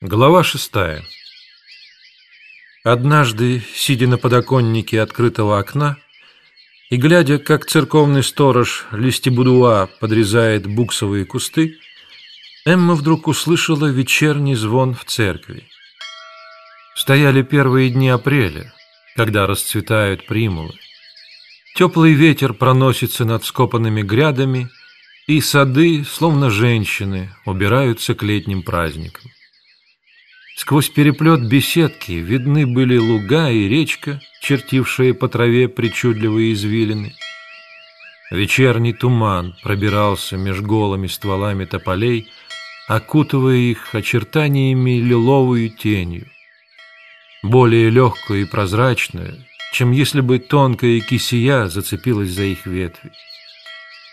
Глава шестая Однажды, сидя на подоконнике открытого окна и глядя, как церковный сторож Листебудуа подрезает буксовые кусты, Эмма вдруг услышала вечерний звон в церкви. Стояли первые дни апреля, когда расцветают примулы. Теплый ветер проносится над скопанными грядами, и сады, словно женщины, убираются к летним праздникам. Сквозь переплет беседки видны были луга и речка, чертившие по траве причудливые извилины. Вечерний туман пробирался меж голыми стволами тополей, окутывая их очертаниями лиловую тенью, более легкую и прозрачную, чем если бы тонкая кисия зацепилась за их ветви.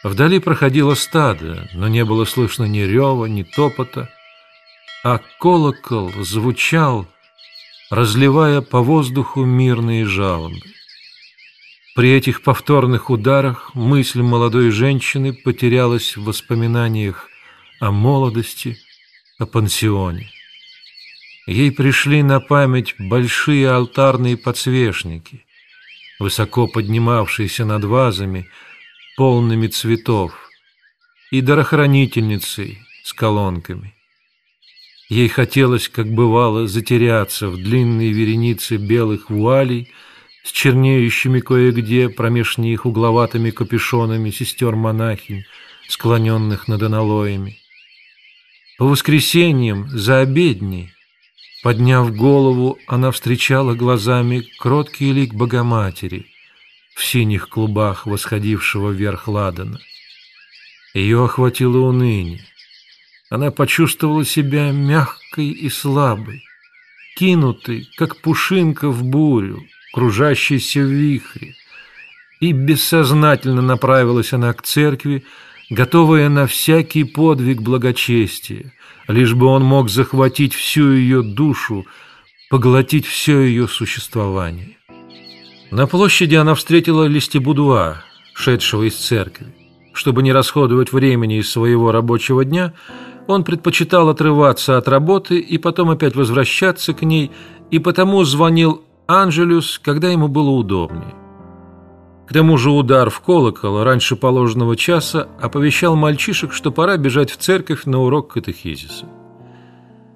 Вдали проходило стадо, но не было слышно ни рева, ни топота, а колокол звучал, разливая по воздуху мирные жалобы. При этих повторных ударах мысль молодой женщины потерялась в воспоминаниях о молодости, о пансионе. Ей пришли на память большие алтарные подсвечники, высоко поднимавшиеся над вазами, полными цветов, и дарохранительницей с колонками. Ей хотелось, как бывало, затеряться в длинной веренице белых вуалей с чернеющими кое-где промеж них угловатыми капюшонами сестер-монахинь, склоненных над аналоями. По воскресеньям, за обедней, подняв голову, она встречала глазами кроткий лик Богоматери в синих клубах восходившего вверх ладана. Ее охватило уныние. Она почувствовала себя мягкой и слабой, кинутой, как пушинка в бурю, кружащейся в вихре. И бессознательно направилась она к церкви, готовая на всякий подвиг благочестия, лишь бы он мог захватить всю ее душу, поглотить все ее существование. На площади она встретила Листебудуа, шедшего из церкви. Чтобы не расходовать времени из своего рабочего дня, он предпочитал отрываться от работы и потом опять возвращаться к ней, и потому звонил Анжелюс, когда ему было удобнее. К тому же удар в колокол раньше положенного часа оповещал мальчишек, что пора бежать в церковь на урок катехизиса.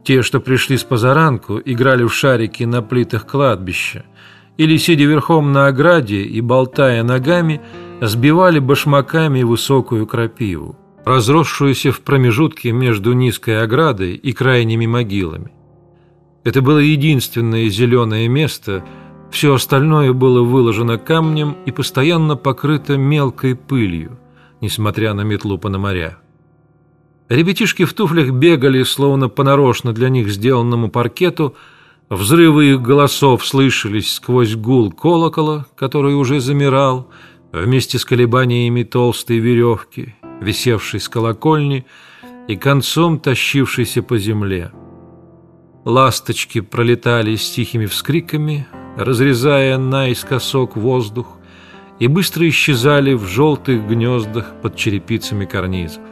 Те, что пришли с позаранку, играли в шарики на плитах кладбища или, сидя верхом на ограде и болтая ногами, сбивали башмаками высокую крапиву разросшуюся в промежутке между низкой оградой и крайними могилами. Это было единственное зеленое место, все остальное было выложено камнем и постоянно покрыто мелкой пылью, несмотря на метлу Пономаря. Ребятишки в туфлях бегали, словно понарочно для них сделанному паркету, взрывы их голосов слышались сквозь гул колокола, который уже замирал, вместе с колебаниями толстой веревки, висевший с колокольни и концом тащившийся по земле. Ласточки пролетали с тихими вскриками, разрезая наискосок воздух, и быстро исчезали в желтых гнездах под черепицами карнизов.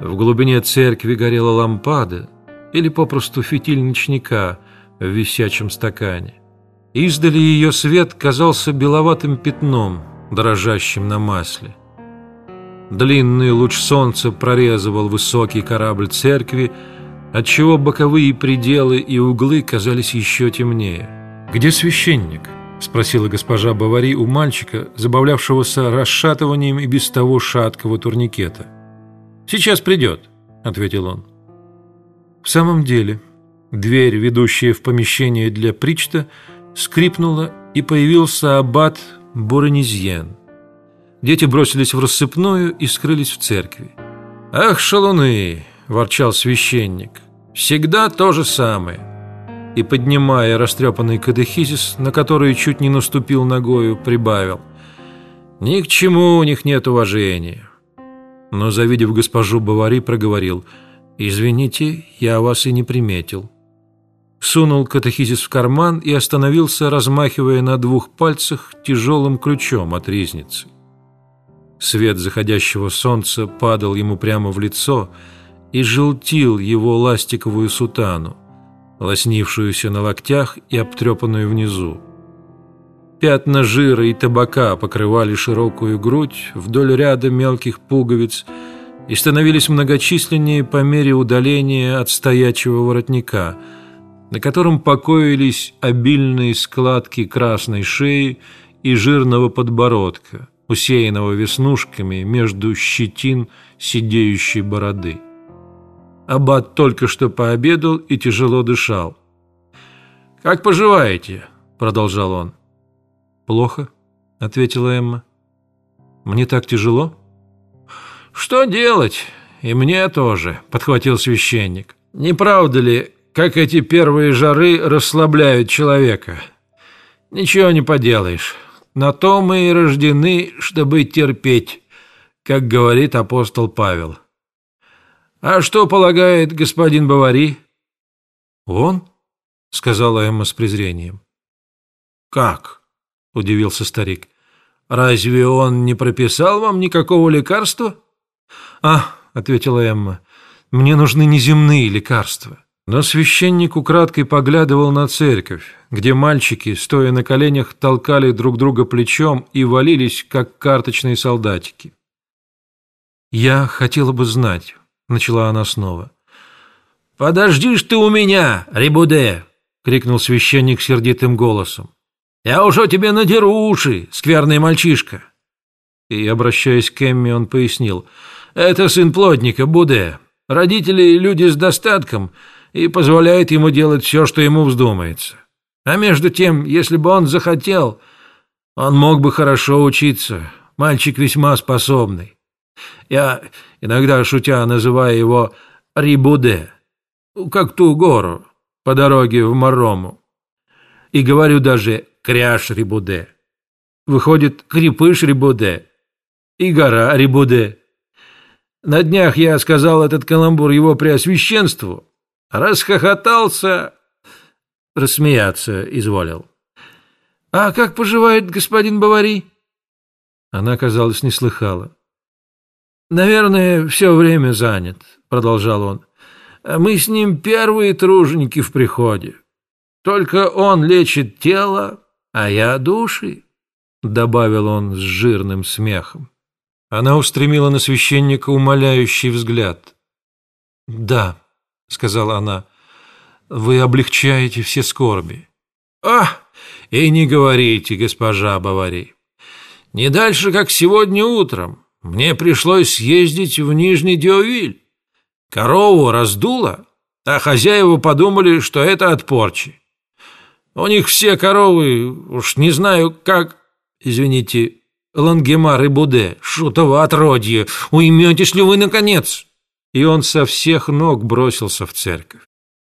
В глубине церкви горела лампада или попросту фитиль ночника в висячем стакане. Издали ее свет казался беловатым пятном, дрожащим на масле. Длинный луч солнца прорезывал высокий корабль церкви, отчего боковые пределы и углы казались еще темнее. «Где священник?» – спросила госпожа Бавари у мальчика, забавлявшегося расшатыванием и без того шаткого турникета. «Сейчас придет», – ответил он. В самом деле, дверь, ведущая в помещение для причта, скрипнула, и появился аббат Буранизьен – Дети бросились в рассыпную и скрылись в церкви. «Ах, шалуны!» – ворчал священник. «Всегда то же самое!» И, поднимая растрепанный катехизис, на который чуть не наступил ногою, прибавил. «Ни к чему у них нет уважения!» Но, завидев госпожу Бавари, проговорил. «Извините, я вас и не приметил». Сунул катехизис в карман и остановился, размахивая на двух пальцах тяжелым ключом от ризницы. Свет заходящего солнца падал ему прямо в лицо, и желтил его ластиковую сутану, лоснившуюся на локтях и обтрепанную внизу. Пятна жира и табака покрывали широкую грудь вдоль ряда мелких пуговиц и становились многочисленнее по мере удаления от стоячего воротника, на котором покоились обильные складки красной шеи и жирного подбородка, усеянного веснушками между щетин сидеющей бороды. Аббат только что пообедал и тяжело дышал. «Как поживаете?» – продолжал он. «Плохо», – ответила Эмма. «Мне так тяжело». «Что делать? И мне тоже», – подхватил священник. «Не правда ли, как эти первые жары расслабляют человека? Ничего не поделаешь. На то мы и рождены, чтобы терпеть, как говорит апостол Павел». «А что полагает господин Бавари?» «Он?» — сказала Эмма с презрением. «Как?» — удивился старик. «Разве он не прописал вам никакого лекарства?» «А», — ответила Эмма, — «мне нужны неземные лекарства». Но священник украдкой поглядывал на церковь, где мальчики, стоя на коленях, толкали друг друга плечом и валились, как карточные солдатики. «Я хотела бы знать», — начала она снова. «Подожди ж ты у меня, Рибуде!» — крикнул священник сердитым голосом. «Я уже тебе надеру уши, скверный мальчишка!» И, обращаясь к Эмми, он пояснил. «Это сын плотника, Буде. Родители — люди с достатком и позволяют ему делать все, что ему вздумается. А между тем, если бы он захотел, он мог бы хорошо учиться. Мальчик весьма способный. Я иногда, шутя, называю его Рибуде, как ту гору по дороге в Марому. И говорю даже Кряш Рибуде. Выходит, Крепыш Рибуде и гора Рибуде. На днях я сказал этот каламбур его преосвященству, расхохотался, рассмеяться изволил. «А как поживает господин Бавари?» Она, казалось, не слыхала. «Наверное, все время занят», — продолжал он. «Мы с ним первые труженики в приходе. Только он лечит тело, а я души», — добавил он с жирным смехом. Она устремила на священника умоляющий взгляд. «Да», — сказала она, — «вы облегчаете все скорби». «А, и не говорите, госпожа Бавари. Не дальше, как сегодня утром. Мне пришлось съездить в Нижний Диовиль. Корову раздуло, а хозяева подумали, что это от порчи. У них все коровы, уж не знаю как... Извините, Лангемар и Буде, шутово отродье, уйметесь ли вы наконец? И он со всех ног бросился в церковь.